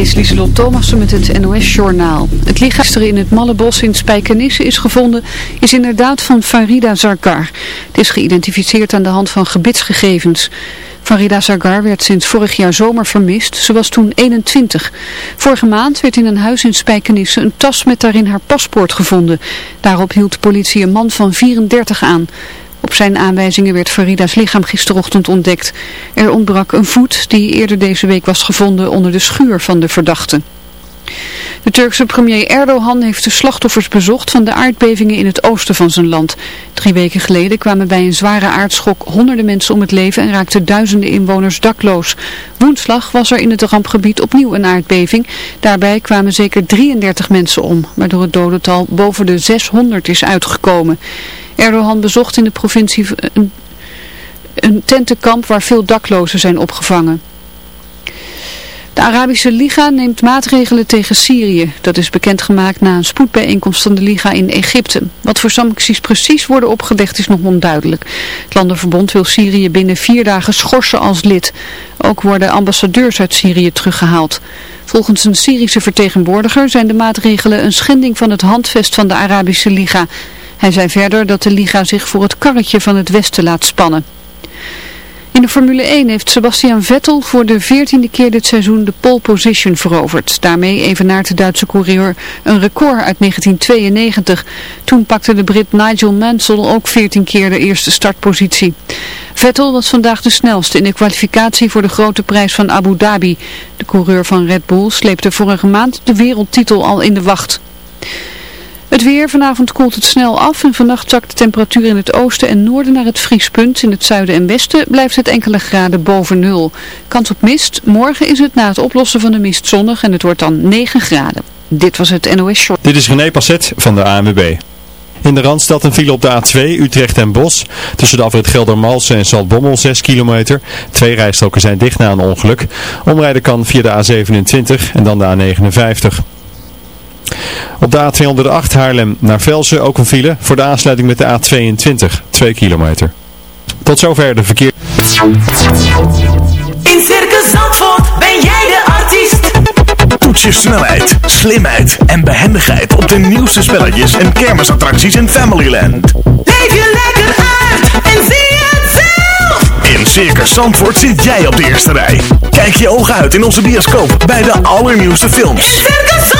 is Lieselot Thomassen met het NOS-journaal. Het lichaam in het Mallebos in Spijkenisse is gevonden, is inderdaad van Farida Zargar. Het is geïdentificeerd aan de hand van gebitsgegevens. Farida Zargar werd sinds vorig jaar zomer vermist. Ze was toen 21. Vorige maand werd in een huis in Spijkenisse een tas met daarin haar paspoort gevonden. Daarop hield de politie een man van 34 aan. Op zijn aanwijzingen werd Farida's lichaam gisterochtend ontdekt. Er ontbrak een voet die eerder deze week was gevonden onder de schuur van de verdachte. De Turkse premier Erdogan heeft de slachtoffers bezocht van de aardbevingen in het oosten van zijn land. Drie weken geleden kwamen bij een zware aardschok honderden mensen om het leven en raakten duizenden inwoners dakloos. Woensdag was er in het rampgebied opnieuw een aardbeving. Daarbij kwamen zeker 33 mensen om, waardoor het dodental boven de 600 is uitgekomen. Erdogan bezocht in de provincie een, tentenkamp waar veel daklozen zijn opgevangen. De Arabische Liga neemt maatregelen tegen Syrië. Dat is bekendgemaakt na een spoedbijeenkomst van de Liga in Egypte. Wat voor sancties precies worden opgelegd is nog onduidelijk. Het Landenverbond wil Syrië binnen vier dagen schorsen als lid. Ook worden ambassadeurs uit Syrië teruggehaald. Volgens een Syrische vertegenwoordiger zijn de maatregelen een schending van het handvest van de Arabische Liga. Hij zei verder dat de Liga zich voor het karretje van het Westen laat spannen. In de Formule 1 heeft Sebastian Vettel voor de veertiende keer dit seizoen de pole position veroverd. Daarmee evenaart de Duitse coureur een record uit 1992. Toen pakte de Brit Nigel Mansell ook 14 keer de eerste startpositie. Vettel was vandaag de snelste in de kwalificatie voor de grote prijs van Abu Dhabi. De coureur van Red Bull sleepte vorige maand de wereldtitel al in de wacht. Het weer, vanavond koelt het snel af en vannacht zakt de temperatuur in het oosten en noorden naar het vriespunt. In het zuiden en westen blijft het enkele graden boven nul. Kans op mist, morgen is het na het oplossen van de mist zonnig en het wordt dan 9 graden. Dit was het NOS Short. Dit is René Passet van de ANWB. In de Randstad een file op de A2 Utrecht en Bos. Tussen de afrit Geldermalsen en Zaltbommel 6 kilometer. Twee rijstroken zijn dicht na een ongeluk. Omrijden kan via de A27 en dan de A59. Op de A208 Haarlem naar Velsen ook een file voor de aansluiting met de A22, 2 kilometer. Tot zover de verkeer. In Circus Zandvoort ben jij de artiest. Toets je snelheid, slimheid en behendigheid op de nieuwste spelletjes en kermisattracties in Familyland. Leef je lekker uit en zie het zelf. In Circus Zandvoort zit jij op de eerste rij. Kijk je ogen uit in onze bioscoop bij de allernieuwste films. In Circus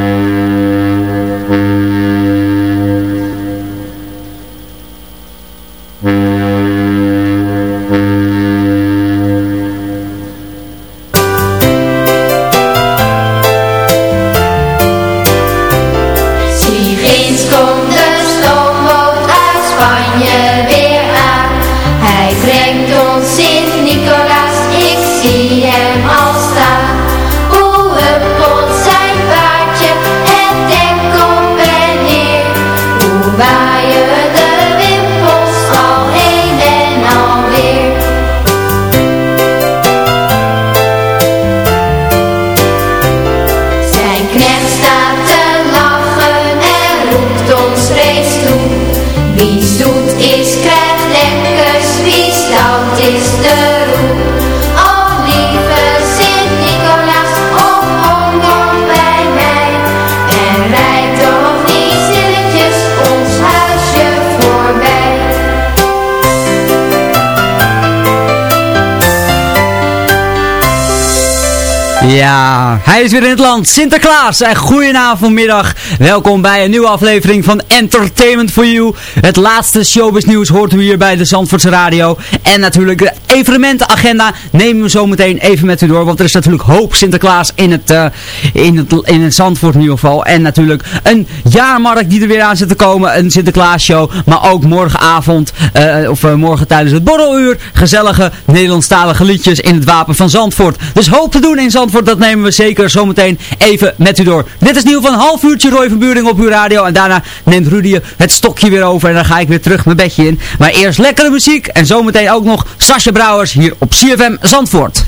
Hij weer in het land. Sinterklaas, en goedenavond, middag. Welkom bij een nieuwe aflevering van Entertainment for You. Het laatste showbiz nieuws hoort u hier bij de Zandvoortse Radio. En natuurlijk de evenementenagenda nemen we zo meteen even met u door. Want er is natuurlijk hoop Sinterklaas in het, uh, in het, in het Zandvoort in ieder geval. En natuurlijk een jaarmarkt die er weer aan zit te komen. Een Sinterklaas show. Maar ook morgenavond, uh, of uh, morgen tijdens het borreluur. Gezellige Nederlandstalige liedjes in het wapen van Zandvoort. Dus hoop te doen in Zandvoort dat nemen we zeker zometeen even met u door. Dit is nieuw van een half uurtje Roy van op uw radio. En daarna neemt Rudy het stokje weer over. En dan ga ik weer terug mijn bedje in. Maar eerst lekkere muziek. En zometeen ook nog Sascha Brouwers hier op CFM Zandvoort.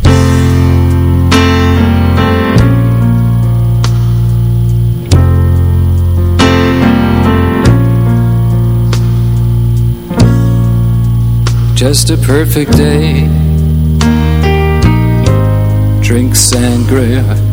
Just a perfect day drink sangria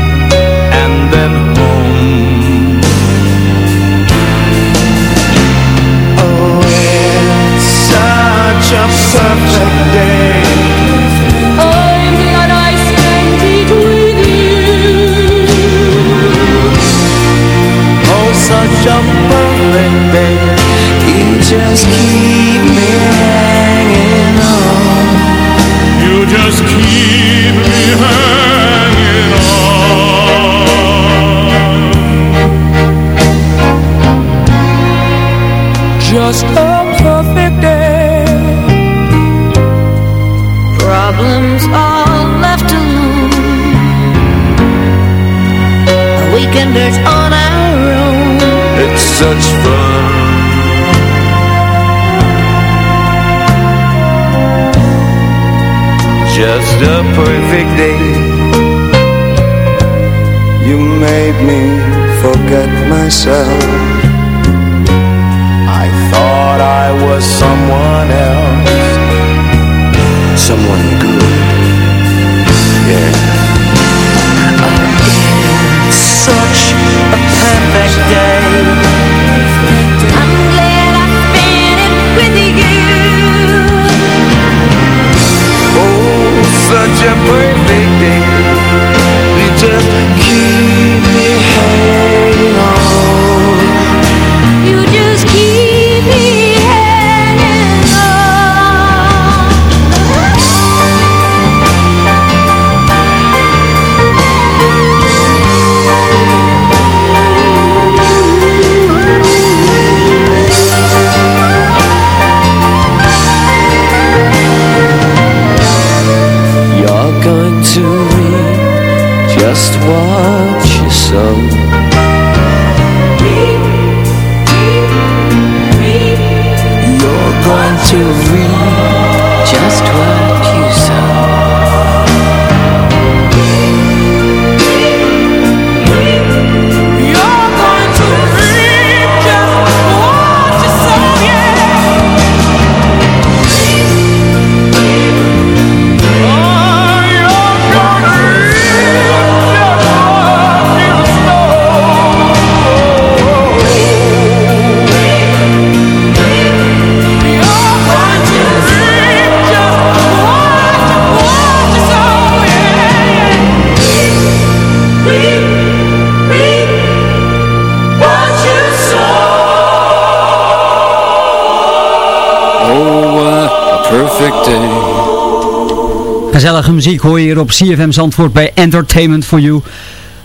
Perfect day. I'm glad I spent it with you. Oh, such a perfect day. You just keep me hanging on. You just keep me hanging on. Just a problems all left alone weekenders on our own. It's such fun. Just a perfect day. You made me forget myself. I thought I was someone else someone good. Yeah. It's such a perfect day. I'm glad I spent it with you. Oh, such a perfect day. You just Gezellige muziek hoor je hier op CFM Zandvoort bij Entertainment for You.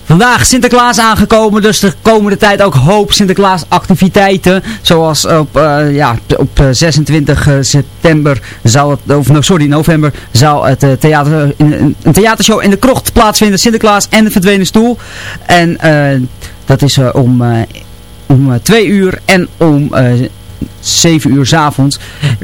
Vandaag Sinterklaas aangekomen, dus de komende tijd ook hoop Sinterklaas activiteiten. Zoals op, uh, ja, op 26 eh, september zou het, of no, sorry, november zou het theater, een, een theatershow in de krocht plaatsvinden. Sinterklaas en de verdwenen stoel. En dat is om, om twee uur en om 7 uur s avonds.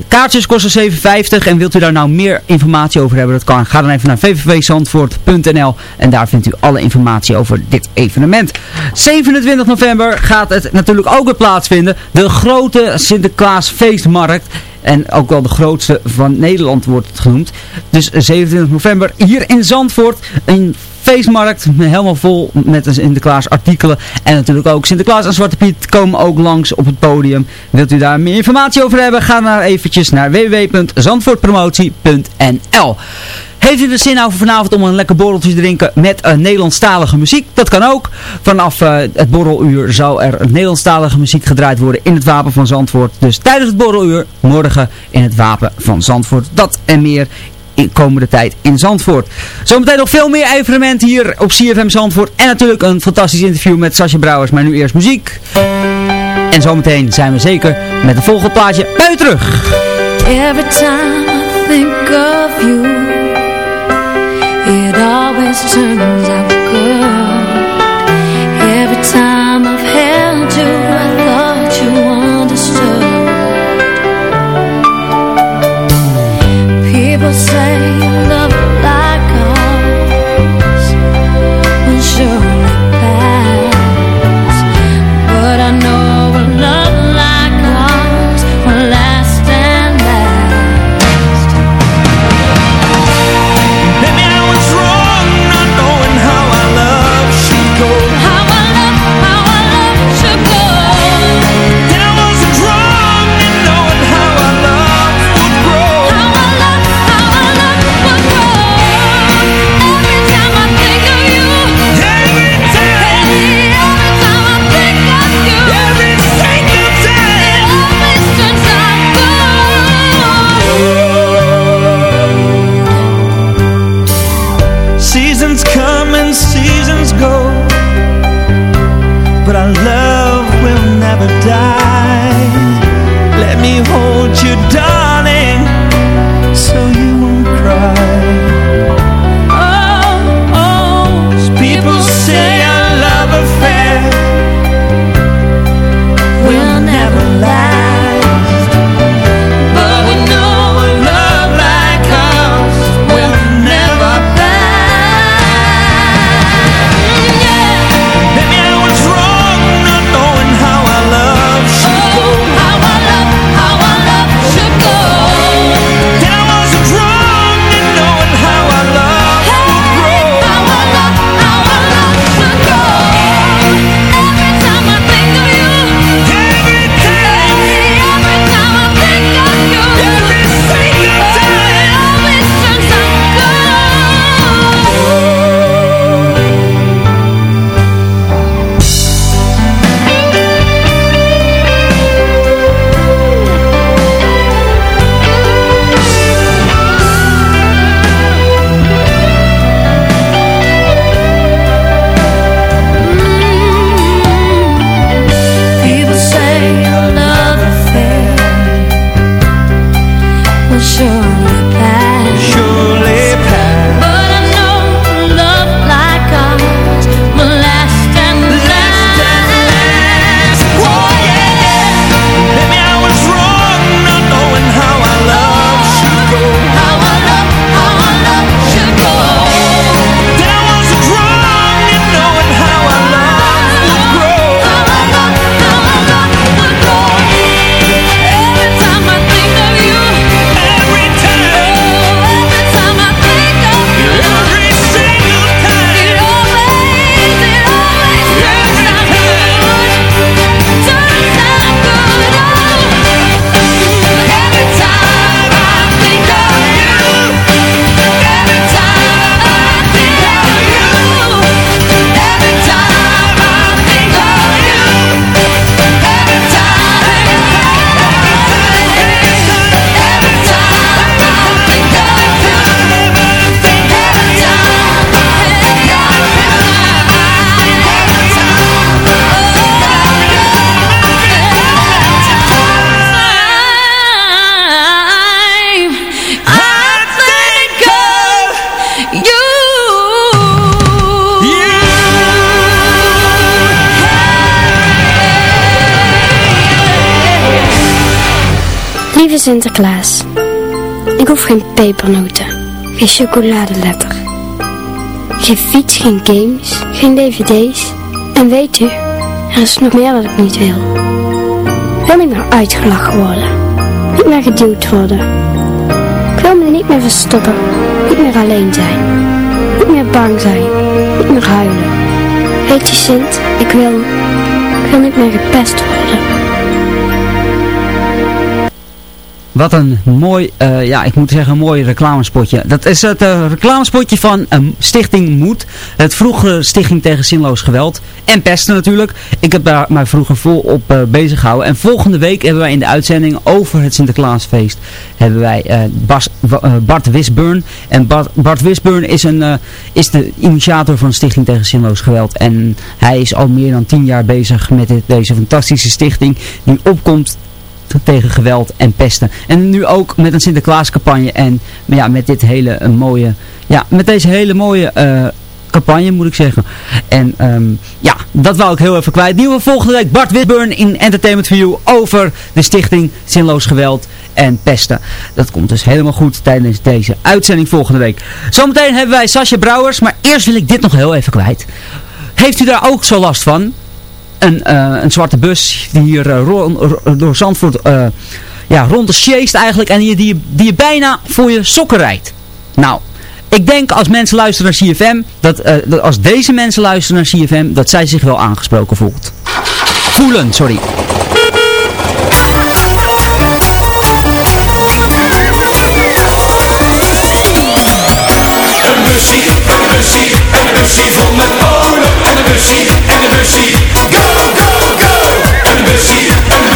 Kaartjes kosten 7,50 en wilt u daar nou meer informatie over hebben, dat kan. Ga dan even naar www.zandvoort.nl en daar vindt u alle informatie over dit evenement. 27 november gaat het natuurlijk ook weer plaatsvinden. De grote Sinterklaas feestmarkt. En ook wel de grootste van Nederland wordt het genoemd. Dus 27 november hier in Zandvoort. Een feestmarkt helemaal vol met Sinterklaas artikelen. En natuurlijk ook Sinterklaas en Zwarte Piet komen ook langs op het podium. Wilt u daar meer informatie over hebben? Ga dan eventjes naar www.zandvoortpromotie.nl heeft u er zin over vanavond om een lekker borreltje te drinken met uh, Nederlandstalige muziek? Dat kan ook. Vanaf uh, het borreluur zou er Nederlandstalige muziek gedraaid worden in het Wapen van Zandvoort. Dus tijdens het borreluur morgen in het Wapen van Zandvoort. Dat en meer komende tijd in Zandvoort. Zometeen nog veel meer evenementen hier op CFM Zandvoort. En natuurlijk een fantastisch interview met Sascha Brouwers. Maar nu eerst muziek. En zometeen zijn we zeker met het volgende plaatje bij u terug. Every time I think of you It always turns out Every time I've held Sinterklaas, ik hoef geen pepernoten, geen chocoladeletter, geen fiets, geen games, geen dvd's. En weet u, er is nog meer wat ik niet wil. Ik wil niet meer uitgelachen worden, niet meer geduwd worden. Ik wil me niet meer verstoppen, niet meer alleen zijn, niet meer bang zijn, niet meer huilen. Weet je Sint, ik wil, ik wil niet meer gepest worden. Wat een mooi, uh, ja, ik moet zeggen, een mooi reclamespotje. Dat is het uh, reclamespotje van um, Stichting Moed. Het vroegere Stichting tegen Zinloos Geweld. En pesten natuurlijk. Ik heb daar mij vroeger vol op uh, bezig gehouden. En volgende week hebben wij in de uitzending over het Sinterklaasfeest... hebben wij Bart Wisburn. En Bart, Wisburn is, een, is de initiator van Stichting tegen Zinloos Geweld. En hij is al meer dan tien jaar bezig met deze fantastische stichting... die opkomt tegen geweld en pesten. En nu ook met een Sinterklaascampagne en ja, met dit hele uh, mooie, ja, met deze hele mooie uh, campagne moet ik zeggen. En um, ja, dat wou ik heel even kwijt. Nieuwe volgende week Bart Whitburn in Entertainment for You over de stichting Zinloos Geweld en Pesten. Dat komt dus helemaal goed tijdens deze uitzending volgende week. Zometeen hebben wij Sascha Brouwers, maar eerst wil ik dit nog heel even kwijt. Heeft u daar ook zo last van? Een, uh, een zwarte bus die hier uh, door Zandvoort uh, ja, rond de sjeest eigenlijk en die, die, die je bijna voor je sokken rijdt. Nou, ik denk als mensen luisteren naar CFM, dat, dat als deze mensen luisteren naar CFM, dat zij zich wel aangesproken voelt. Voelen, sorry. Een bussie, een een bussie vol met polen en een bussie, en een bussie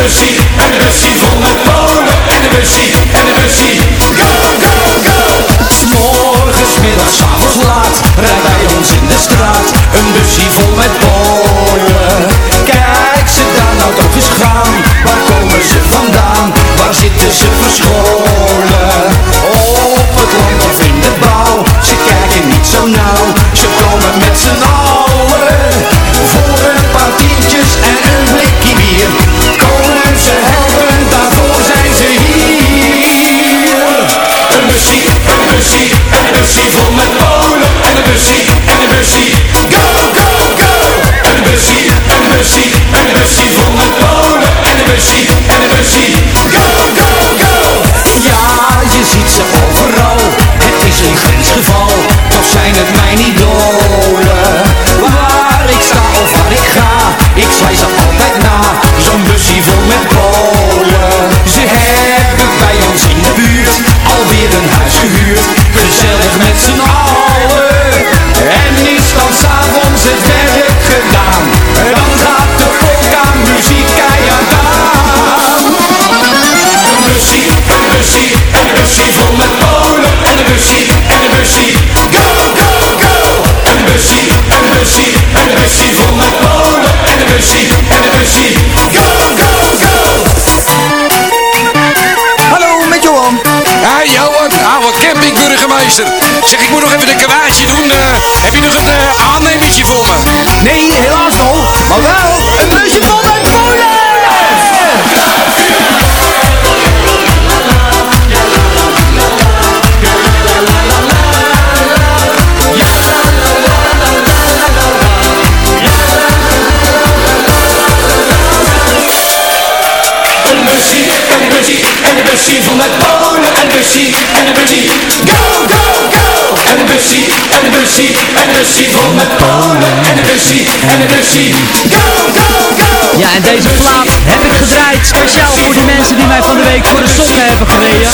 en een bussie vol met polen. En een bussie, en een bussie, go, go, go. S'morgens, middags, avonds laat, rijdt bij ons in de straat. Een bussie vol met polen. Kijk ze daar nou toch eens gaan. Waar komen ze vandaan? Waar zitten ze verscholen? Bussie, bussie, en bussie, go, go, go. Hallo, met Johan. Ja, Johan, oude campingburgemeester. Zeg, ik moet nog even een kwaadje doen. Uh, heb je nog een uh, aannemertje voor me? Nee, helaas nog. Maar wel een busje met en vol met polen. Een bussie, en een bussie, go, go, go. En een bussie, en een bussie, en een bussie vol met polen. En een bussie, en een bussie, go, go, go. Ja, en deze plaat heb ik gedraaid speciaal voor die mensen die mij van de week voor de sokken hebben gereden.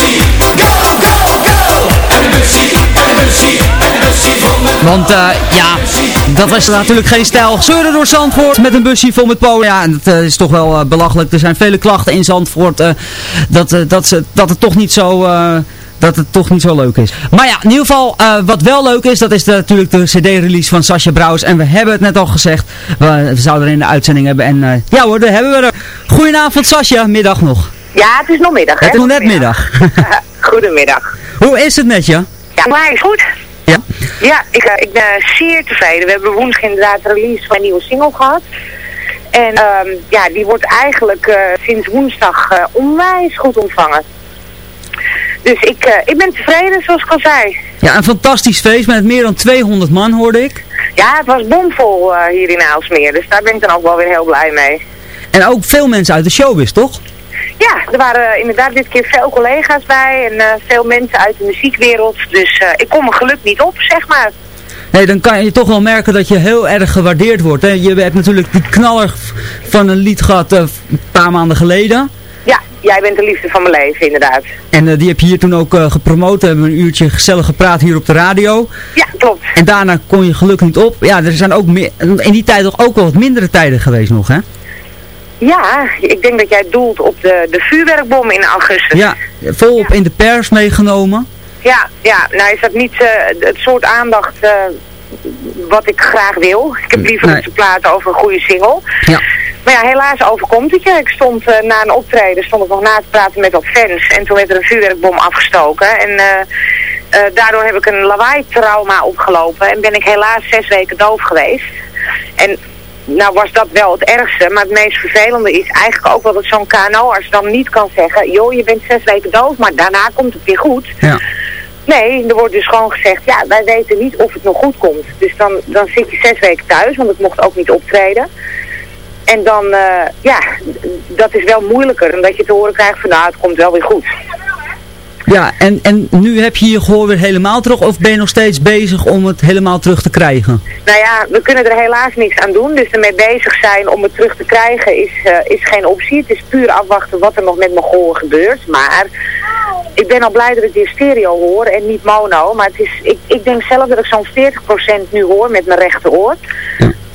Go, go, go. En een bussie, en een bussie, en met Want uh, ja, dat was natuurlijk geen stijl. Zeuren door Zandvoort met een busje vol met polen. Ja, en dat uh, is toch wel uh, belachelijk. Er zijn vele klachten in Zandvoort dat, dat, ze, dat het toch niet zo dat het toch niet zo leuk is. Maar ja, in ieder geval, uh, wat wel leuk is, dat is de, natuurlijk de cd-release van Sascha Brouwers. En we hebben het net al gezegd, we, we zouden er in de uitzending hebben. En uh, ja hoor, daar hebben we er. Goedenavond Sascha, middag nog. Ja, het is nog middag. Het is nog net middag. Goedemiddag. Hoe is het met je? Ja, maar is goed. Ja? Ja, ik, uh, ik ben zeer tevreden. We hebben woensdag inderdaad de release van een nieuwe single gehad. En um, ja, die wordt eigenlijk sinds woensdag onwijs goed ontvangen. Dus ik, eh, ik ben tevreden, zoals ik al zei. Ja, een fantastisch feest met meer dan 200 man hoorde ik. Ja, het was bomvol eh, hier in Aalsmeer, dus daar ben ik dan ook wel weer heel blij mee. En ook veel mensen uit de showbiz, toch? Ja, er waren inderdaad dit keer veel collega's bij en eh, veel mensen uit de muziekwereld. Dus eh, ik kom mijn geluk niet op, zeg maar. Nee, dan kan je toch wel merken dat je heel erg gewaardeerd wordt. Hè? Je hebt natuurlijk die knaller van een lied gehad eh, een paar maanden geleden. Ja, jij bent de liefde van mijn leven, inderdaad. En die heb je hier toen ook eh, gepromoot. We hebben een uurtje gezellig gepraat hier op de radio. Ja, klopt. En daarna kon je gelukkig niet op. Ja, er zijn ook meer, in die tijd toch ook wel wat mindere tijden geweest nog, hè? Ja, ik denk dat jij doelt op de, de vuurwerkbom in augustus. Ja, volop in de pers meegenomen. Ja, ja, nou is dat niet eh, het soort aandacht eh, wat ik graag wil. Ik heb liever Nee. ze praten over een goede single. Ja. Maar ja, helaas overkomt het je. Ik stond eh, na een optreden, stond ik nog na te praten met wat fans. En toen werd er een vuurwerkbom afgestoken. En daardoor heb ik een lawaai-trauma opgelopen. En ben ik helaas zes weken doof geweest. En nou was dat wel het ergste. Maar het meest vervelende is eigenlijk ook wel dat zo'n KNO-arts dan niet kan zeggen... joh, je bent zes weken doof, maar daarna komt het weer goed. Ja. Nee, er wordt dus gewoon gezegd, ja, wij weten niet of het nog goed komt. Dus dan, dan zit je zes weken thuis, want het mocht ook niet optreden. En dan, eh, ja, dat is wel moeilijker. Omdat je te horen krijgt van, nou, het komt wel weer goed. Ja, en, en nu heb je je gehoor weer helemaal terug of ben je nog steeds bezig om het helemaal terug te krijgen? Nou ja, we kunnen er helaas niks aan doen. Dus ermee bezig zijn om het terug te krijgen is, eh, is geen optie. Het is puur afwachten wat er nog met mijn gehoor gebeurt. Maar ik ben al blij dat ik weer stereo hoor en niet mono. Maar het is, ik, ik denk zelf dat ik zo'n 40% nu hoor met mijn rechteroor.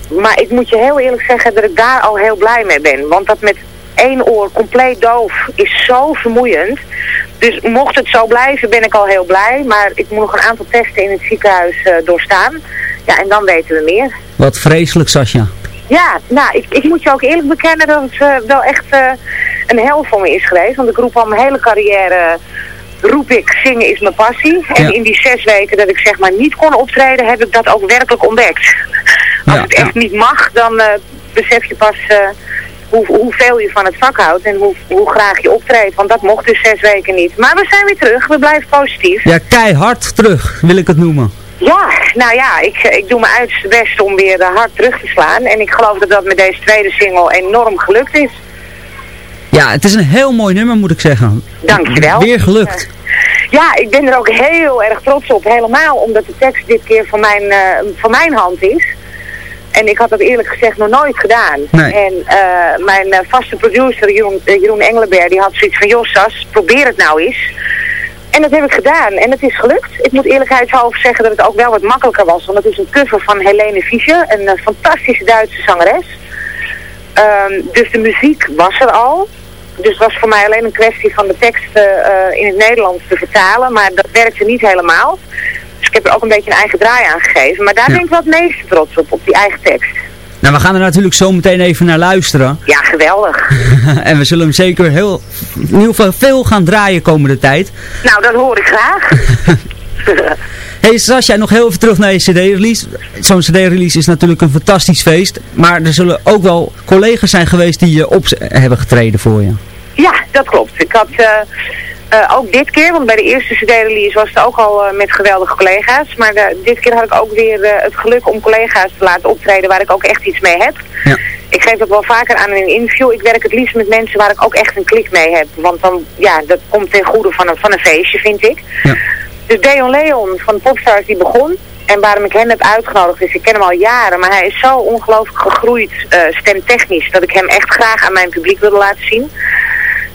Maar ik moet je heel eerlijk zeggen dat ik daar al heel blij mee ben. Want dat met één oor compleet doof is zo vermoeiend. Dus mocht het zo blijven ben ik al heel blij. Maar ik moet nog een aantal testen in het ziekenhuis eh, doorstaan. Ja, en dan weten we meer. Wat vreselijk, Sascha. Ja, nou, ik, ik moet je ook eerlijk bekennen dat het eh, wel echt eh, een hel voor me is geweest. Want ik roep al mijn hele carrière, roep ik, zingen is mijn passie. En Ja. in die zes weken dat ik zeg maar niet kon optreden, heb ik dat ook werkelijk ontdekt. Als Ja, het echt niet mag, dan besef je pas hoe, hoeveel je van het vak houdt en hoe, hoe graag je optreedt. Want dat mocht dus zes weken niet. Maar we zijn weer terug, we blijven positief. Ja, keihard terug, wil ik het noemen. Ja, nou ja, ik, ik doe mijn uiterste best om weer eh, hard terug te slaan. En ik geloof dat dat met deze tweede single enorm gelukt is. Ja, het is een heel mooi nummer, moet ik zeggen. Dankjewel. Weer gelukt. Ja, ik ben er ook heel erg trots op. Helemaal omdat de tekst dit keer van mijn, eh, van mijn hand is. En ik had dat eerlijk gezegd nog nooit gedaan. Nee. En eh, mijn eh, vaste producer Jeroen, eh, Jeroen Engelenberg die had zoiets van... Jossas, probeer het nou eens. En dat heb ik gedaan. En het is gelukt. Ik moet eerlijkheidshalve zeggen dat het ook wel wat makkelijker was. Want het is een cover van Helene Fischer. Een fantastische Duitse zangeres. Ehm, dus de muziek was er al. Dus het was voor mij alleen een kwestie van de teksten in het Nederlands te vertalen. Maar dat werkte niet helemaal. Dus ik heb er ook een beetje een eigen draai aan gegeven. Maar daar Ja. ben ik wel het meeste trots op, op die eigen tekst. Nou, we gaan er natuurlijk zo meteen even naar luisteren. Ja, geweldig. en we zullen hem zeker heel, in ieder geval veel gaan draaien komende tijd. Nou, dat hoor ik graag. Hey Sascha, nog heel even terug naar je cd-release. Zo'n cd-release is natuurlijk een fantastisch feest. Maar er zullen ook wel collega's zijn geweest die je op hebben getreden voor je. Ja, dat klopt. Ik had eh, eh, ook dit keer, want bij de eerste CD-release was het ook al eh, met geweldige collega's. Maar eh, dit keer had ik ook weer het geluk om collega's te laten optreden waar ik ook echt iets mee heb. Ja. Ik geef dat wel vaker aan in een interview. Ik werk het liefst met mensen waar ik ook echt een klik mee heb. Want dan, ja, dat komt ten goede van een, van een feestje, vind ik. Ja. Dus Deon Leon van Popstars die begon. En waarom ik hem heb uitgenodigd is, ik ken hem al jaren, maar hij is zo ongelooflijk gegroeid stemtechnisch, dat ik hem echt graag aan mijn publiek wilde laten zien.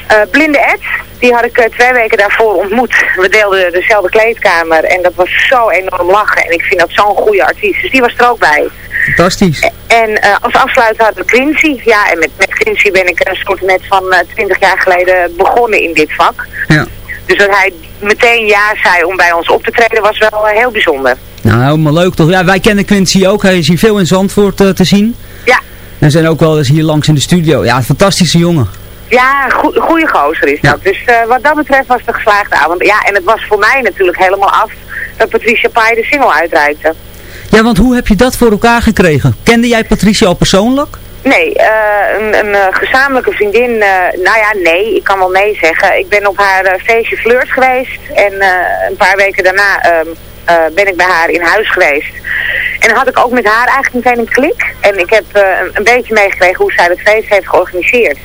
Eh, Blinde Ed, die had ik eh, twee weken daarvoor ontmoet. We deelden dezelfde kleedkamer en dat was zo enorm lachen. En ik vind dat zo'n goede artiest, dus die was er ook bij. Fantastisch. En eh, als afsluiter hadden we Quincy. Ja, en met, met Quincy ben ik een soort net van twintig jaar geleden begonnen in dit vak. Ja. Dus dat hij meteen ja zei om bij ons op te treden was wel heel bijzonder. Nou, helemaal leuk toch. Ja, wij kennen Quincy ook. Hij is hier veel in Zandvoort te zien. Ja. En zijn ook wel eens hier langs in de studio. Ja, fantastische jongen. Ja, goe- goede gozer is dat. Dus eh, wat dat betreft was het een geslaagde avond. Ja, en het was voor mij natuurlijk helemaal af dat Patricia Pai de single uitreikte. Ja, want hoe heb je dat voor elkaar gekregen? Kende jij Patricia al persoonlijk? Nee, eh, een, een eh, gezamenlijke vriendin, eh, nou ja, nee, ik kan wel nee zeggen. Ik ben op haar feestje Fleurs geweest en een paar weken daarna ehm, eh, ben ik bij haar in huis geweest. En dan had ik ook met haar eigenlijk meteen een klik. En ik heb een, een beetje meegekregen hoe zij het feest heeft georganiseerd.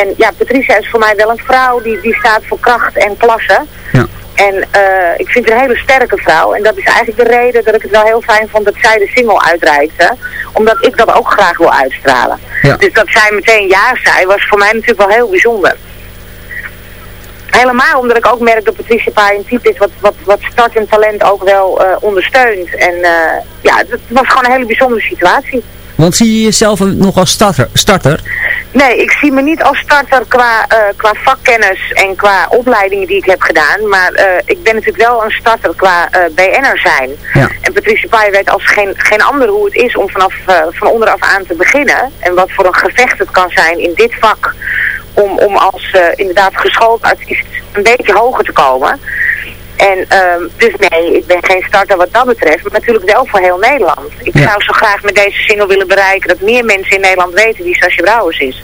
En ja, Patricia is voor mij wel een vrouw die, die staat voor kracht en klasse. Ja. En eh, ik vind haar een hele sterke vrouw. En dat is eigenlijk de reden dat ik het wel heel fijn vond dat zij de single uitreikte. Omdat ik dat ook graag wil uitstralen. Ja. Dus dat zij meteen ja zei, was voor mij natuurlijk wel heel bijzonder. Helemaal omdat ik ook merk dat Patricia Pai een type is wat, wat, wat start en talent ook wel eh, ondersteunt. En eh, ja, het was gewoon een hele bijzondere situatie. Want zie je jezelf nog als starter? starter? Nee, ik zie me niet als starter qua, eh, qua vakkennis en qua opleidingen die ik heb gedaan. Maar eh, ik ben natuurlijk wel een starter qua eh, BN'er zijn. Ja. En Patricia Pai weet als geen, geen ander hoe het is om vanaf van onderaf aan te beginnen. En wat voor een gevecht het kan zijn in dit vak. Om, om als inderdaad geschoold artiest een beetje hoger te komen. En ehm, dus nee, ik ben geen starter wat dat betreft, maar natuurlijk wel voor heel Nederland. Ik Ja. zou zo graag met deze single willen bereiken dat meer mensen in Nederland weten wie Sascha Brouwers is.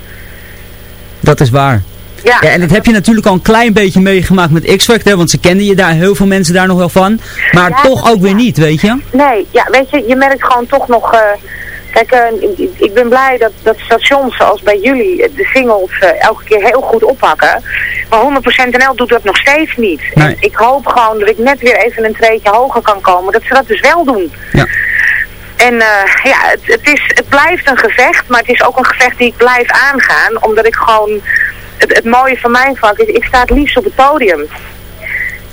Dat is waar. Ja. en dat heb je natuurlijk al een klein beetje meegemaakt met X-Factor, want ze kenden je daar, heel veel mensen daar nog wel van. Maar Ja, toch ook weer niet, weet je? Nee, ja, weet je, je merkt gewoon toch nog... eh, kijk, eh, ik- ik ben blij dat, dat stations zoals bij jullie de singles eh, elke keer heel goed oppakken. Maar 100% NL doet dat nog steeds niet. En ik hoop gewoon dat ik net weer even een treetje hoger kan komen. Dat ze dat dus wel doen. Ja. En eh, ja, het, het, is, het blijft een gevecht, maar het is ook een gevecht die ik blijf aangaan. Omdat ik gewoon... Het, het mooie van mijn vak is, ik sta het liefst op het podium.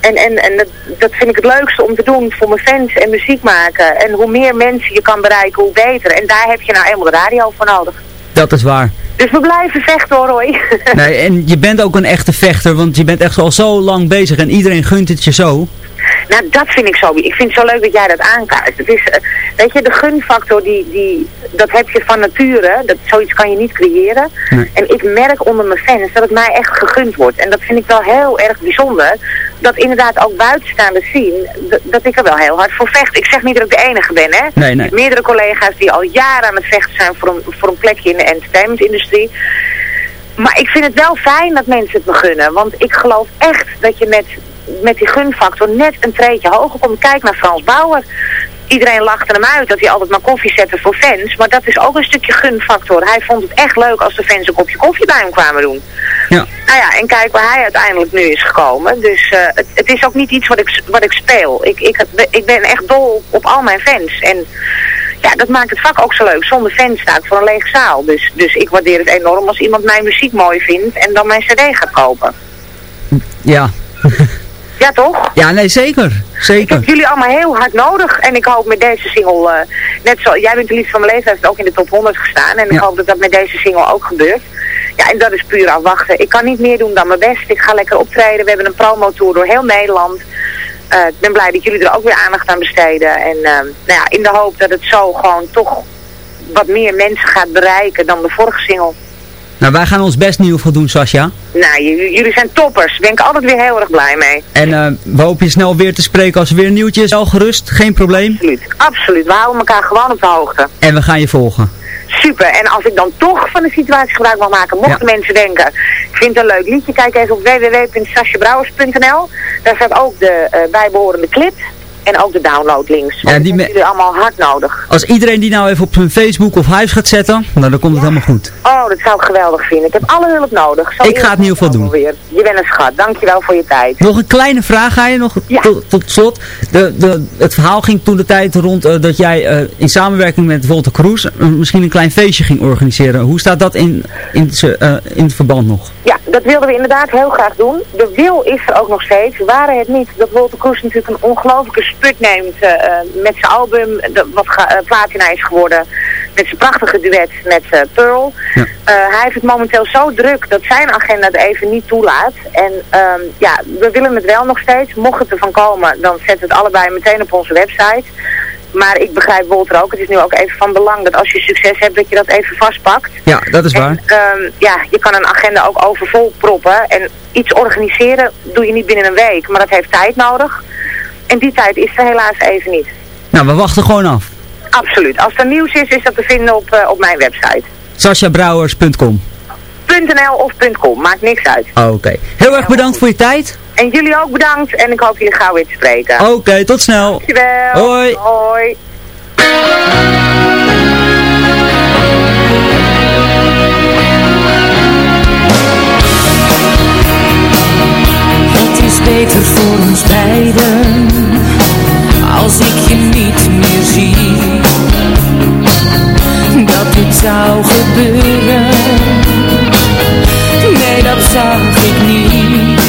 En, en, en dat, dat vind ik het leukste om te doen voor mijn fans en muziek maken. En hoe meer mensen je kan bereiken, hoe beter. En daar heb je nou eenmaal de radio voor nodig. Dat is waar. Dus we blijven vechten hoor. Nee, en je bent ook een echte vechter, want je bent echt al zo lang bezig en iedereen gunt het je zo. Nou, dat vind ik zo. Ik vind het zo leuk dat jij dat aankaart. Het is, eh, weet je, de gunfactor, die, die, dat heb je van nature. Dat, zoiets kan je niet creëren. Nee. En ik merk onder mijn fans dat het mij echt gegund wordt. En dat vind ik wel heel erg bijzonder. Dat inderdaad ook buitenstaanders zien dat, dat ik er wel heel hard voor vecht. Ik zeg niet dat ik de enige ben, hè. Nee, nee. Meerdere collega's die al jaren aan het vechten zijn voor een, voor een plekje in de entertainmentindustrie. Maar ik vind het wel fijn dat mensen het me gunnen. Want ik geloof echt dat je met, met die gunfactor net een treetje hoger komt. Kijk naar Frans Bauer. Iedereen lachte hem uit dat hij altijd maar koffie zette voor fans. Maar dat is ook een stukje gunfactor. Hij vond het echt leuk als de fans een kopje koffie bij hem kwamen doen. Ja. Nou ja, en kijk waar hij uiteindelijk nu is gekomen. Dus eh, het, het is ook niet iets wat ik, wat ik speel. Ik, ik, ik ben echt dol op, op al mijn fans. En ja, dat maakt het vak ook zo leuk. Zonder fans sta ik voor een lege zaal. Dus, dus ik waardeer het enorm als iemand mijn muziek mooi vindt en dan mijn cd gaat kopen. Ja. Ja, toch? Ja, nee, zeker. Ik Zeker. heb jullie allemaal heel hard nodig. En ik hoop met deze single, eh, net zo, jij bent de liefde van mijn leven, heeft ook in de top 100 gestaan. En ik hoop dat dat met deze single ook gebeurt. Ja, en dat is puur afwachten. Ik kan niet meer doen dan mijn best. Ik ga lekker optreden. We hebben een promotour door heel Nederland. Eh, ik ben blij dat jullie er ook weer aandacht aan besteden. En eh, nou ja, in de hoop dat het zo gewoon toch wat meer mensen gaat bereiken dan de vorige single. Nou, wij gaan ons best geval doen, Sascha. Nou, jullie zijn toppers. Daar ben ik altijd weer heel erg blij mee. En eh, we hopen je snel weer te spreken als er weer een nieuwtje is. Al gerust, geen probleem. Absoluut. Absoluut. We houden elkaar gewoon op de hoogte. En we gaan je volgen. Super. En als ik dan toch van de situatie gebruik mag maken, mochten mensen denken, ik vind het een leuk liedje, kijk even op www.sasjebrouwers.nl. Daar staat ook de eh, bijbehorende clip en ook de downloadlinks. Ja, die hebben jullie allemaal hard nodig. Als iedereen die nou even op zijn Facebook of huis gaat zetten, nou, dan komt het helemaal goed. Oh, dat zou ik geweldig vinden. Ik heb alle hulp nodig. Zo Ik ga het in ieder geval doen. Weer. Je bent een schat. Dankjewel voor je tijd. Nog een kleine vraag aan je nog tot, tot slot. De, de, het verhaal ging toen de tijd rond eh, dat jij eh, in samenwerking met Volta Cruz eh, misschien een klein feestje ging organiseren. Hoe staat dat in, in, in het verband nog? Ja, dat wilden we inderdaad heel graag doen. De wil is er ook nog steeds. Waren het niet dat Walter Kroes natuurlijk een ongelofelijke sput neemt eh, eh, met zijn album, de- wat eh, platina is geworden, met zijn prachtige duet met Pearl. Ja. Hij heeft het momenteel zo druk dat zijn agenda het even niet toelaat. En ehm, ja, we willen het wel nog steeds. Mocht het ervan komen, dan zetten we het allebei meteen op onze website. Maar ik begrijp Walter ook. Het is nu ook even van belang dat als je succes hebt, dat je dat even vastpakt. Ja, dat is waar. En, ehm, ja, je kan een agenda ook overvol proppen. En iets organiseren doe je niet binnen een week, maar dat heeft tijd nodig. En die tijd is er helaas even niet. Nou, we wachten gewoon af. Absoluut. Als er nieuws is, is dat te vinden op, eh, op mijn website. sashabrouwers.com. .nl of .com, maakt niks uit. Oké. Heel erg bedankt voor je tijd. En jullie ook bedankt en ik hoop jullie gauw weer te spreken. Oké, tot snel. Dankjewel. Hoi. Hoi. Het is beter voor ons beiden zou gebeuren. Nee, dat zag ik niet.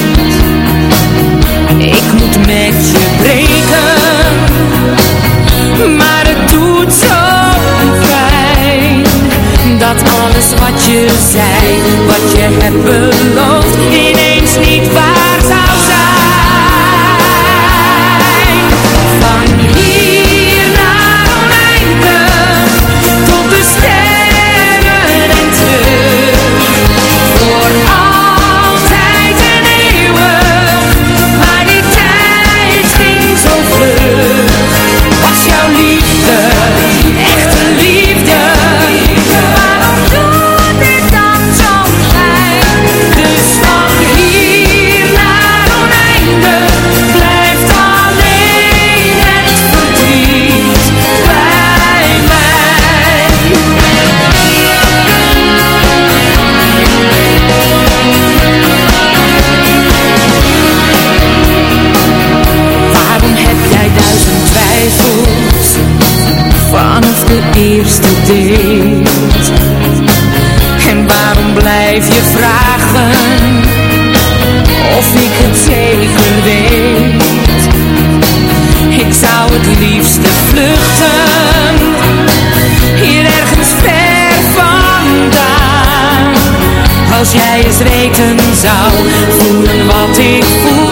Ik moet met je breken. Maar het doet zo pijn Dat alles wat je zei Wat je hebt beloofd Ineens niet waar de eerste date? En waarom blijf je vragen of ik het zeker weet? Ik zou het liefste vluchten, hier ergens ver vandaan. Als jij eens weten zou voelen wat ik voel,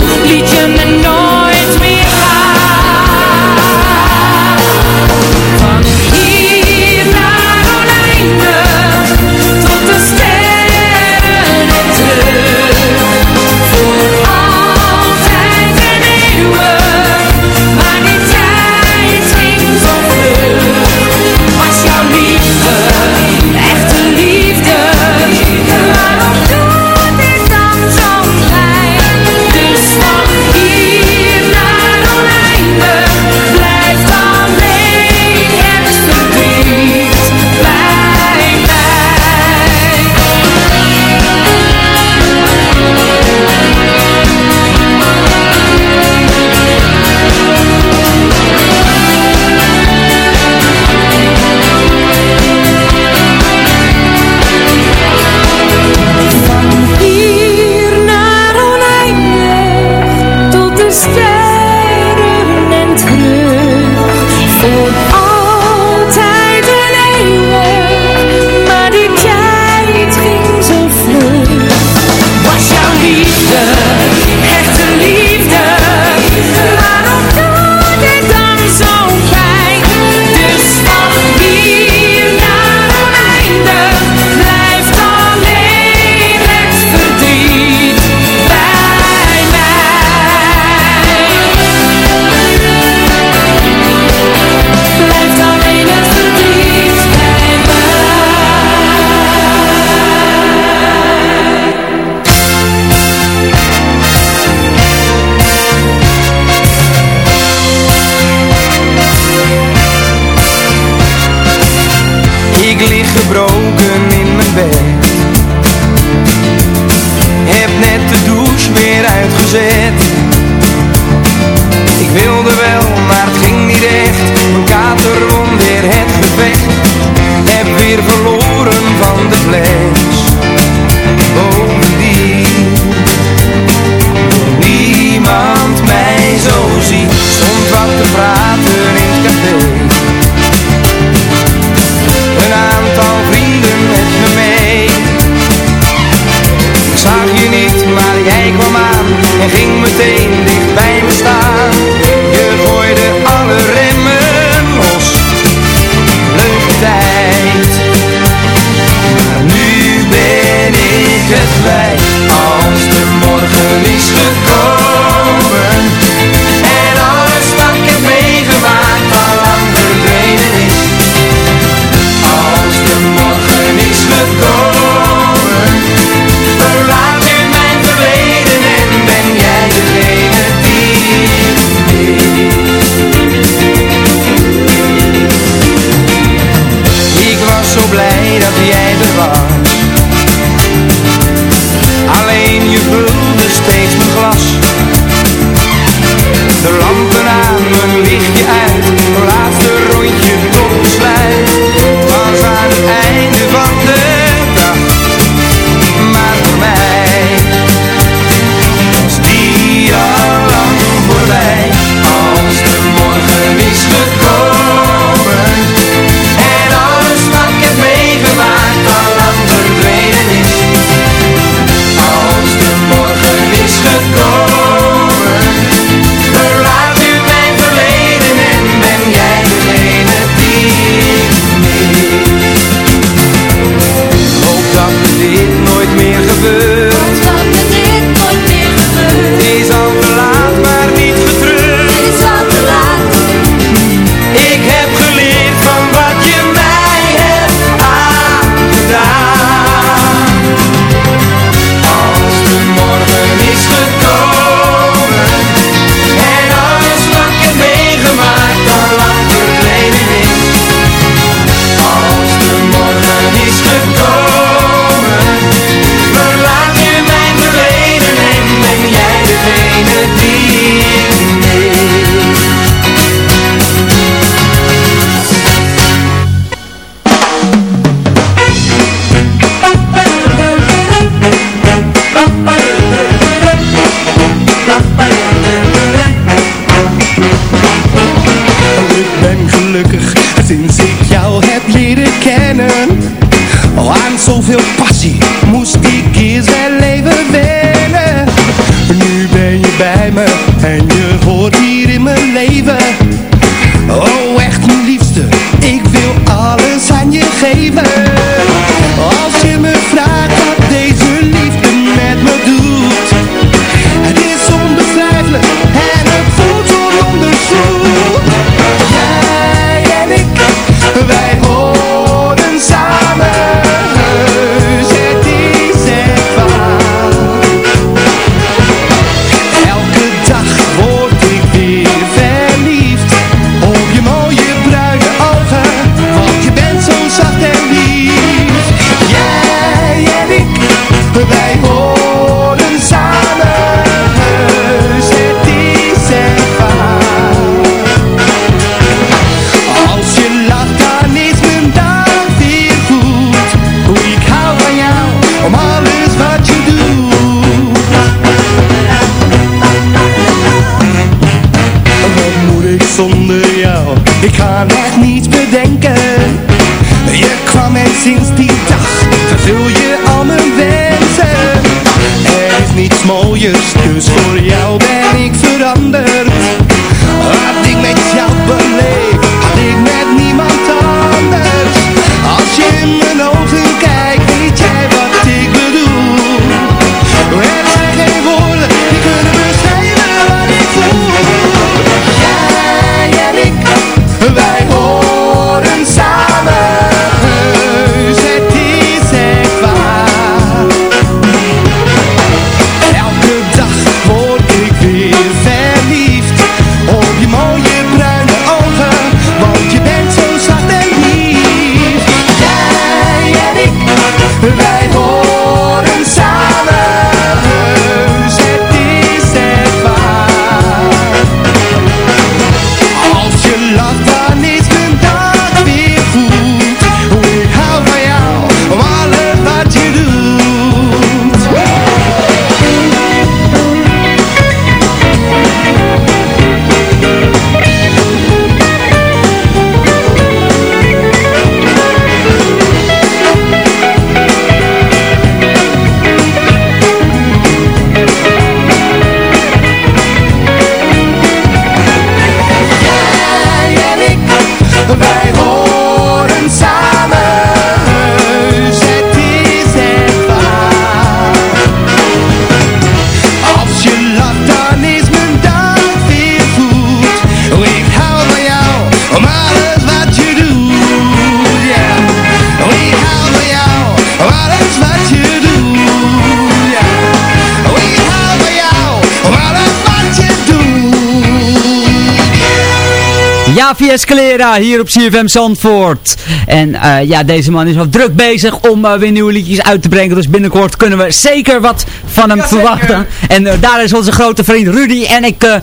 Ja, via Scalera hier op CFM Zandvoort. En eh, ja, deze man is wel druk bezig om eh, weer nieuwe liedjes uit te brengen. Dus binnenkort kunnen we zeker wat van hem verwachten. En eh, daar is onze grote vriend Rudy. En ik,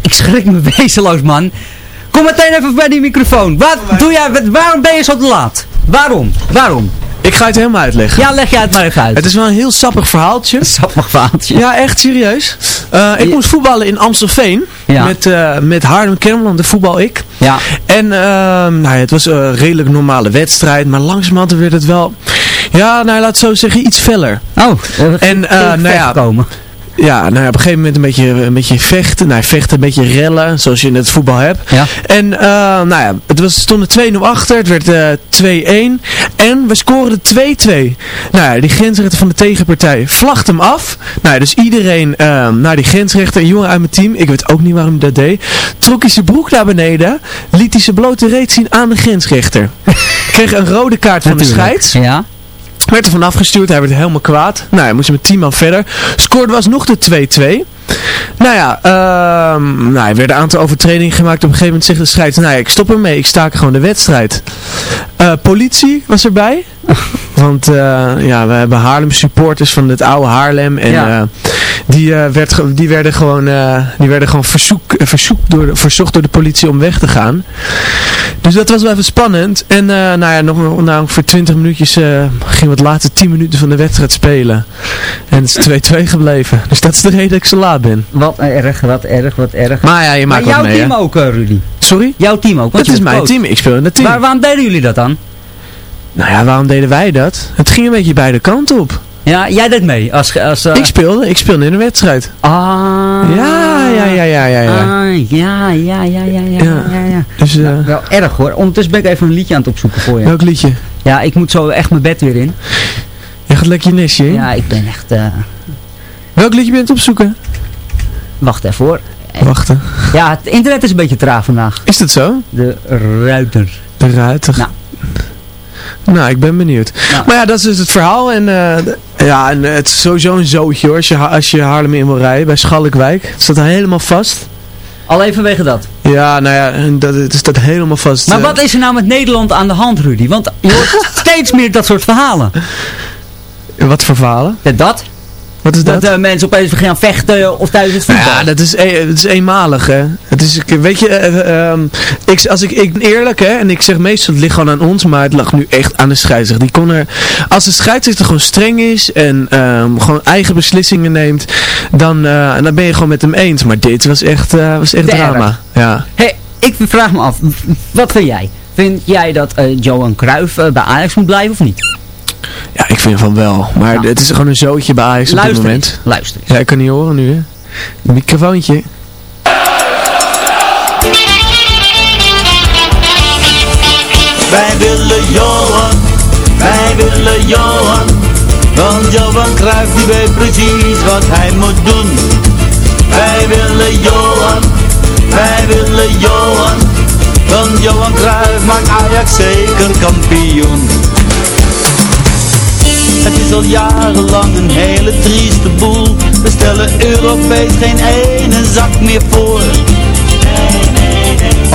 ik schrik me wezenloos, man. Kom meteen even bij die microfoon. Wat doe jij, waarom ben je zo te laat? Waarom? Waarom? Ik ga het helemaal uitleggen. Ja, leg jij het maar even uit. Het is wel een heel sappig verhaaltja. Sappig verhaaltje. Ja, echt serieus. Eh, ik moest voetballen in Amstelveen. Ja. Met, eh met Haarlem Kermeland, de voetbal ik. Ja. En ehm, nou ja, het was een redelijk normale wedstrijd. Maar langzamerhand werd het wel... Ja, nou laat het zo zeggen, iets feller. Oh, en eh, nou ja, komen. Ja, nou ja, op een gegeven moment een beetje, een beetje vechten. Nou, vechten, een beetje rellen, zoals je in het voetbal hebt. Ja. En eh, nou ja, het was, stonden 2-0 achter. Het werd eh 2-1. En we scoorden 2-2. Nou ja, die grensrechter van de tegenpartij vlacht hem af. Nou ja, dus iedereen eh, naar die grensrechter. Een jongen uit mijn team, ik weet ook niet waarom hij dat deed. Trok hij zijn broek naar beneden. Liet hij zijn blote reet zien aan de grensrechter. Kreeg een rode kaart van de scheids. Ja. Werd er vanaf gestuurd, hij werd helemaal kwaad. Nou, hij moest met 10 man verder. Scoorde was nog de 2-2. Nou ja, ehm, nou, er werden een aantal overtredingen gemaakt. Op een gegeven moment zegt de scheids, nou ja, ik stop ermee. Ik staak gewoon de wedstrijd. Eh, politie was erbij. Want eh, ja, we hebben Haarlem supporters van het oude Haarlem. En Ja. eh, die, werd, die werden gewoon, die werden gewoon verzoek, verzoek door verzocht door de politie om weg te gaan. Dus dat was wel even spannend. En nou ja, nog na ongeveer 20 minuutjes we de laatste 10 minuten van de wedstrijd spelen. En het is 2-2 gebleven. Dus dat is de reden dat ik zo laat ben. Wat erg, wat erg, wat erg. Maar ja, je maakt maar jouw mee, team hè? ook, eh, Rudy. Sorry? Jouw team ook. je is mijn coach. team. Ik speel in het team. Waar, waarom deden jullie dat dan? Nou ja, waarom deden wij dat? Het ging een beetje beide kanten op. Ja, jij deed mee. Als, als, eh, Ik speelde, ik speelde in een wedstrijd. Ah. Ja, ja, ja, ja, ja. ja. Ah, ja, ja, ja, ja, ja, Ja. ja, ja. Dus, eh, Nou, wel erg hoor. Ondertussen ben ik even een liedje aan het opzoeken voor je. welk liedje? Ja, ik moet zo echt mijn bed weer in. Je gaat lekker je nestje in? Ja, ik ben echt... eh, Welk liedje ben je aan het opzoeken? Wacht even hoor. Wachten. Ja, het internet is een beetje traag vandaag. Is dat zo? De ruiter. De ruiter. Nou. Nou, ik ben benieuwd. Nou. Maar ja, dat is dus het verhaal. En, eh, ja, en eh, het is sowieso een zootje hoor. Als je, als je Haarlem in wil rijden bij Schalkwijk. Het staat helemaal vast. Al even vanwege dat. Ja, nou ja, dat, het staat helemaal vast. Maar eh. wat is er nou met Nederland aan de hand, Rudy? Want je hoort steeds meer dat soort verhalen. Wat voor verhalen? Ja, dat? Wat is dat? Dat eh, mensen opeens weer gaan vechten of tijdens het voetbal. Ja, dat is, e- dat is eenmalig, hè. Het is, ik- weet je, eh, ehm, ik, als ik, ik, eerlijk, hè, en ik zeg meestal, het ligt gewoon aan ons, maar het lag nu echt aan de scheidsrechter. Die kon er, als de scheidsrechter gewoon streng is en ehm, gewoon eigen beslissingen neemt, dan, eh, dan ben je gewoon met hem eens. Maar dit was echt, eh, was echt drama. erg. Ja. Hey, ik vraag me af, wat vind jij? Vind jij dat eh, Johan Cruijff eh, bij Ajax moet blijven of niet? Ja, ik vind van wel. Maar het is gewoon een zootje bij Ajax op dit moment. eens, luister eens. Ja, ik kan niet horen nu, hè. Microfoontje. Wij willen Johan, wij willen Johan. Want Johan Cruijff die weet precies wat hij moet doen. Wij willen Johan, wij willen Johan. Want Johan Cruijff maakt Ajax zeker kampioen. Het is al jarenlang een hele trieste boel. We stellen Europees geen ene zak meer voor.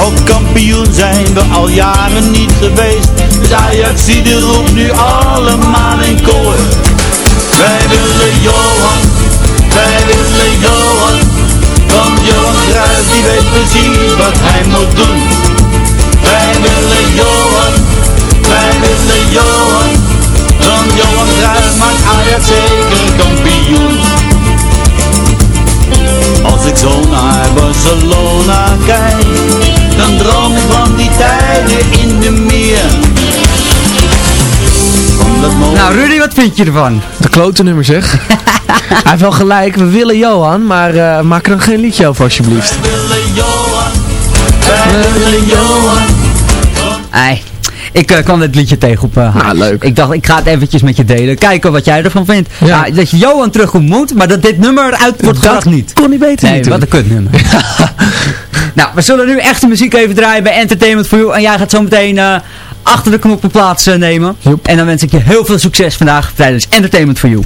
Ook kampioen zijn we al jaren niet geweest. Dus Ajax roept nu allemaal in koor. Wij willen Johan, wij willen Johan. Want Johan Cruijff die weet precies wat hij moet doen. Wij willen Johan, Want Cruijff maakt Ajax zeker kampioen. Als ik zo naar Barcelona kijk, dan droom ik van die tijden in de meer. Nou Rudy, wat vind je ervan? De klote nummer zeg. Hij heeft wel gelijk, we willen Johan, maar eh, maak er dan geen liedje over alsjeblieft. willen Johan, wij willen Johan. Ei, ik eh, kwam dit liedje tegen op uh, Nou, leuk. Ik dacht, ik ga het eventjes met je delen. Kijken wat jij ervan vindt. Ja. dat je Johan terugkomt moet, maar dat dit nummer eruit wordt Dat gebracht niet. kon niet beter Nee, niet wat een kutnummer. nou, we zullen nu echte muziek even draaien bij Entertainment for You. En jij gaat zo meteen eh, achter de knoppen plaats eh, nemen. En dan wens ik je heel veel succes vandaag tijdens Entertainment for You.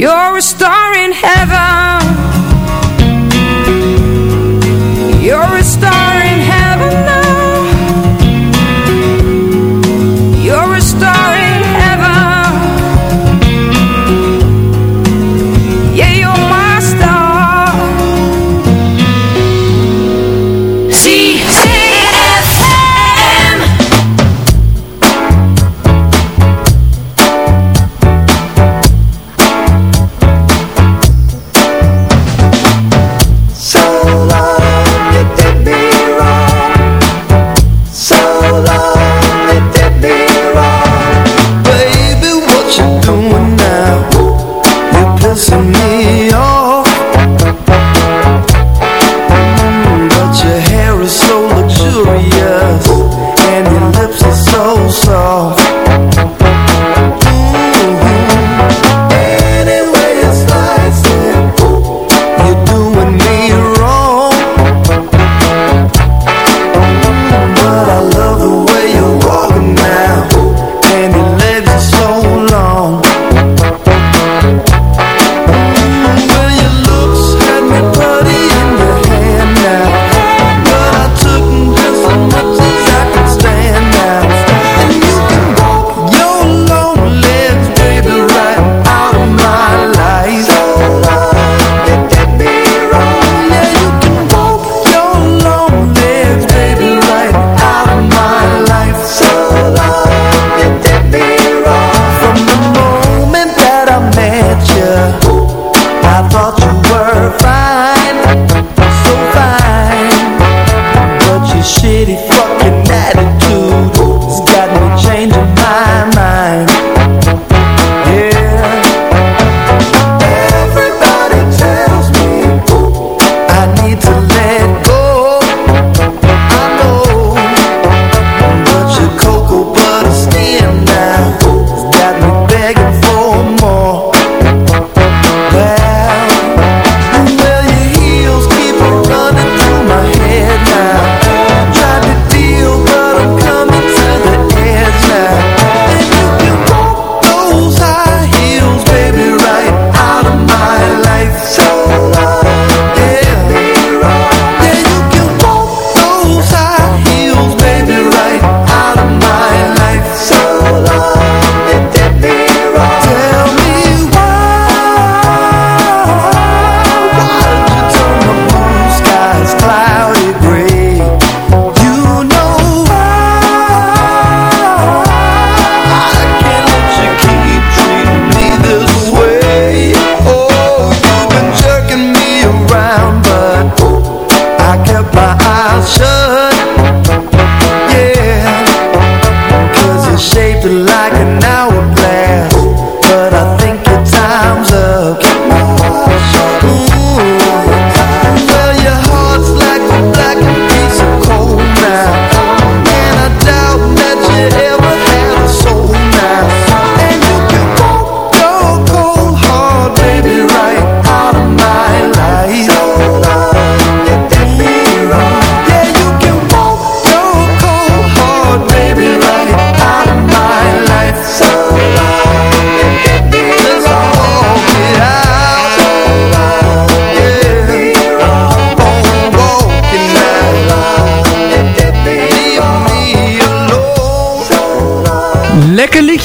You're a star in heaven.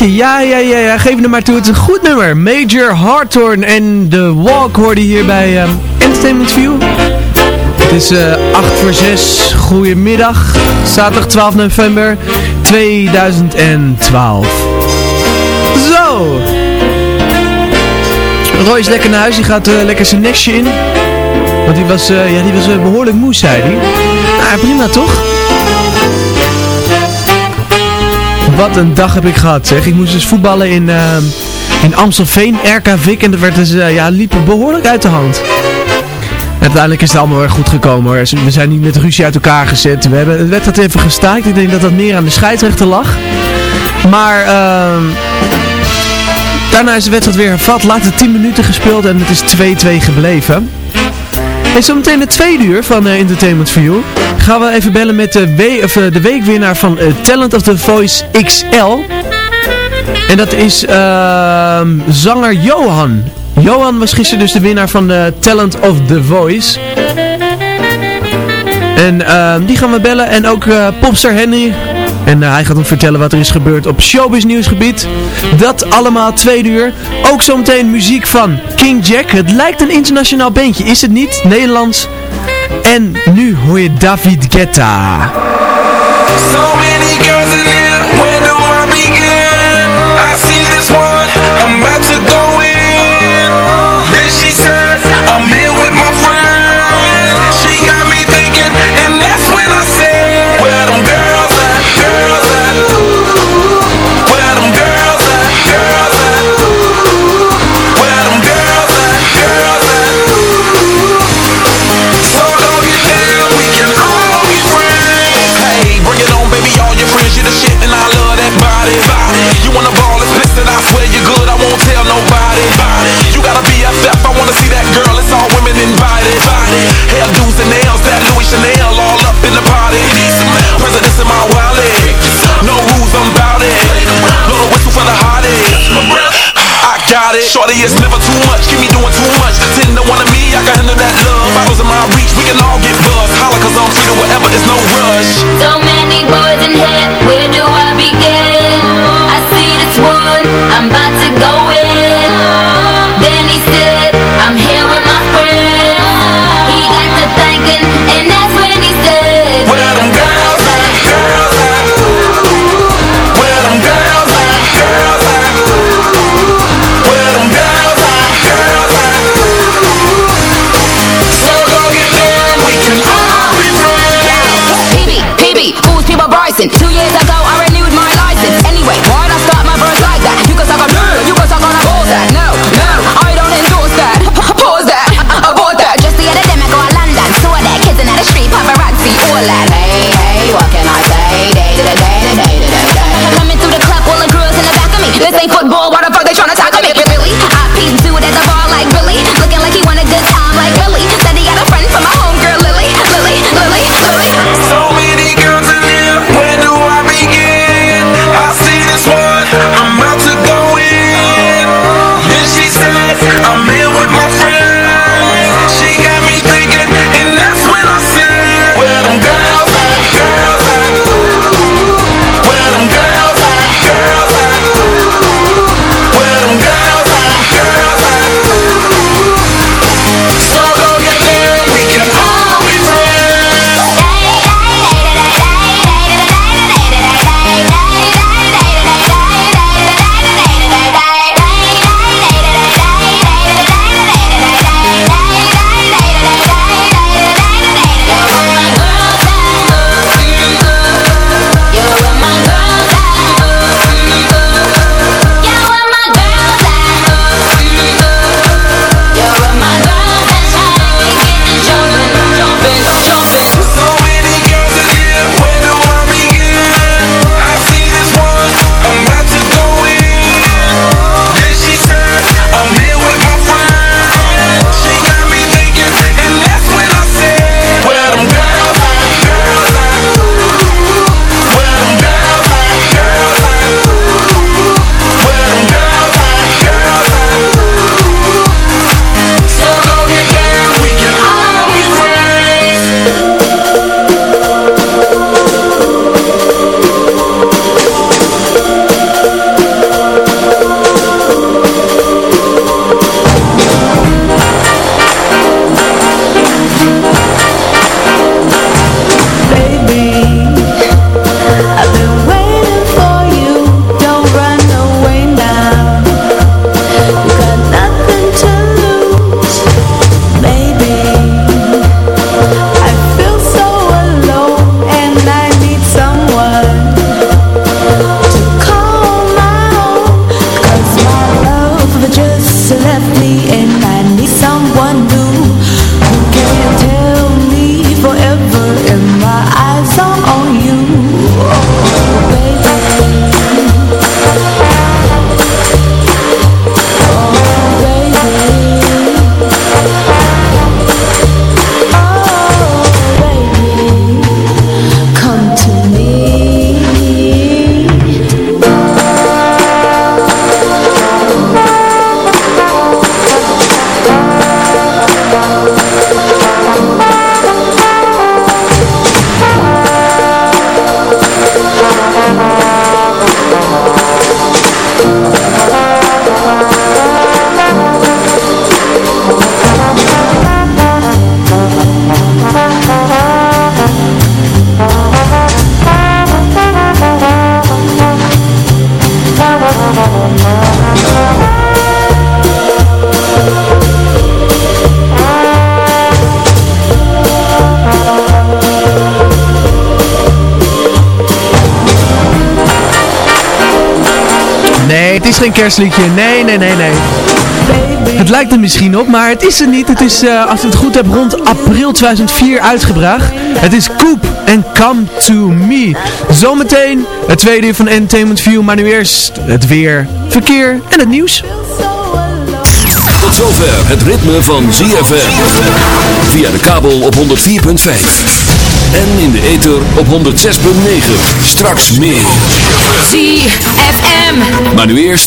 Ja, ja, ja, ja, geef hem maar toe. Het is een goed nummer. Major Hawthorne en The Walk hoorde hier bij ehm, Entertainment View. Het is eh 8 voor 6. Goedemiddag. Zaterdag 12 november 2012. Zo. Roy is lekker naar huis. Die gaat eh, lekker zijn nestje in. Want die was, eh, ja, die was eh, behoorlijk moe, zei hij. Nou, prima toch? Wat een dag heb ik gehad, zeg. Ik moest dus voetballen in, eh, in Amstelveen, RK Vik. En dat werd dus, eh, ja, liep behoorlijk uit de hand. Uiteindelijk is het allemaal weer goed gekomen. We zijn niet met ruzie uit elkaar gezet. We hebben, het dat even gestaakt. Ik denk dat dat meer aan de scheidsrechter lag. Maar ehm daarna is de wedstrijd weer hervat. Later 10 minuten gespeeld en het is 2-2 gebleven. En zometeen de tweede uur van eh, Entertainment for You gaan we even bellen met de, of, eh, de weekwinnaar van eh, Talent of the Voice XL. En dat is ehm, zanger Johan. Johan was gisteren dus de winnaar van Talent of the Voice. En ehm, die gaan we bellen. En ook popster Henry en eh, hij gaat ons vertellen wat er is gebeurd op showbiz nieuwsgebied. Dat allemaal twee uur. Ook zometeen muziek van King Jack. Het lijkt een internationaal bandje, is het niet? Nederlands. En nu hoor je David Guetta. Geen kerstliedje. Nee, nee, nee, nee. Het lijkt er misschien op, maar het is er niet. Het is, uh, als ik het goed heb, rond april 2004 uitgebracht. Het is Coop en Come To Me. Zometeen het tweede uur van Entertainment View, maar nu eerst het weer, verkeer en het nieuws. Tot zover het ritme van ZFM. Via de kabel op 104.5. En in de ether op 106.9. Straks meer. ZFM. Maar nu eerst...